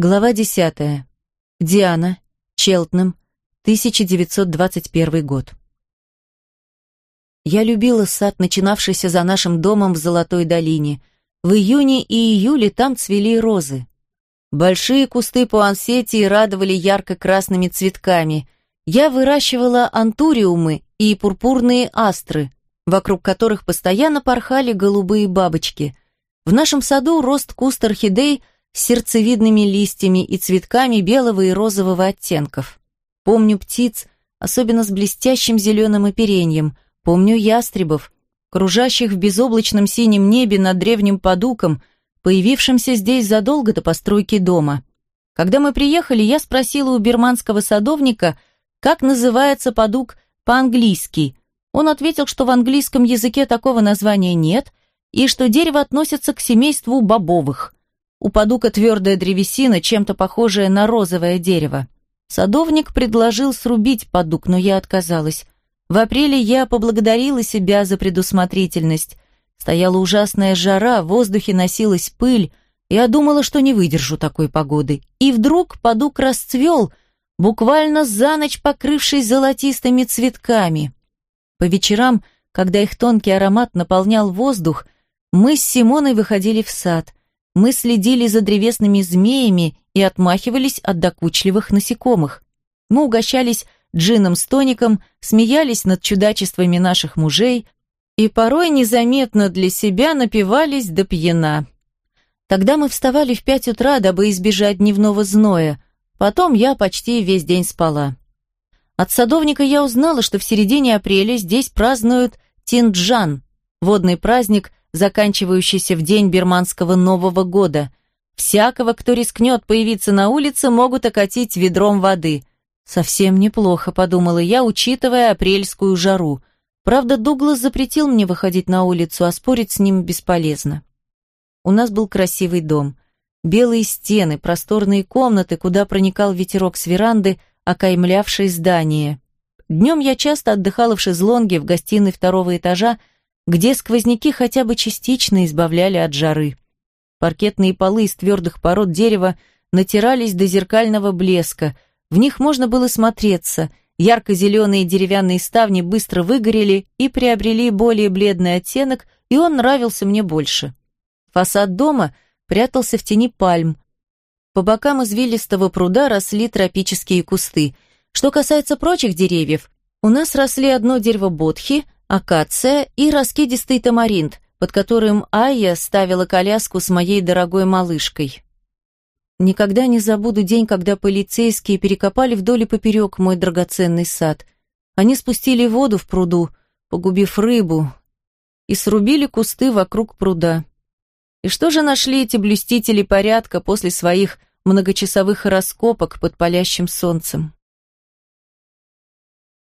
Глава 10. Диана. Челтнем. 1921 год. Я любила сад, начинавшийся за нашим домом в Золотой долине. В июне и июле там цвели розы. Большие кусты пуансетии радовали ярко-красными цветками. Я выращивала антуриумы и пурпурные астры, вокруг которых постоянно порхали голубые бабочки. В нашем саду рост куст орхидей – сердцевидными листьями и цветками белого и розового оттенков. Помню птиц, особенно с блестящим зеленым оперением, помню ястребов, кружащих в безоблачном синем небе над древним подуком, появившимся здесь задолго до постройки дома. Когда мы приехали, я спросила у бирманского садовника, как называется подук по-английски. Он ответил, что в английском языке такого названия нет и что дерево относится к семейству бобовых – у подука твердая древесина, чем-то похожая на розовое дерево. Садовник предложил срубить подук, но я отказалась. В апреле я поблагодарила себя за предусмотрительность. Стояла ужасная жара, в воздухе носилась пыль. Я думала, что не выдержу такой погоды. И вдруг подук расцвел, буквально за ночь покрывшись золотистыми цветками. По вечерам, когда их тонкий аромат наполнял воздух, мы с Симоной выходили в сад. Мы следили за древесными змеями и отмахивались от докучливых насекомых. Мы угощались джином с тоником, смеялись над чудачествами наших мужей и порой незаметно для себя напивались до пьяна. Тогда мы вставали в пять утра, дабы избежать дневного зноя. Потом я почти весь день спала. От садовника я узнала, что в середине апреля здесь празднуют Тинджан, водный праздник, заканчивающийся в день бирманского Нового года. Всякого, кто рискнет появиться на улице, могут окатить ведром воды. Совсем неплохо, подумала я, учитывая апрельскую жару. Правда, Дуглас запретил мне выходить на улицу, а спорить с ним бесполезно. У нас был красивый дом. Белые стены, просторные комнаты, куда проникал ветерок с веранды, окаймлявший здание. Днем я часто отдыхала в шезлонге в гостиной второго этажа, где сквозняки хотя бы частично избавляли от жары. Паркетные полы из твердых пород дерева натирались до зеркального блеска, в них можно было смотреться, ярко-зеленые деревянные ставни быстро выгорели и приобрели более бледный оттенок, и он нравился мне больше. Фасад дома прятался в тени пальм. По бокам извилистого пруда росли тропические кусты. Что касается прочих деревьев, у нас росли одно дерево бодхи – акация и раскидистый тамаринт, под которым Айя ставила коляску с моей дорогой малышкой. Никогда не забуду день, когда полицейские перекопали вдоль и поперек мой драгоценный сад. Они спустили воду в пруду, погубив рыбу, и срубили кусты вокруг пруда. И что же нашли эти блюстители порядка после своих многочасовых раскопок под палящим солнцем?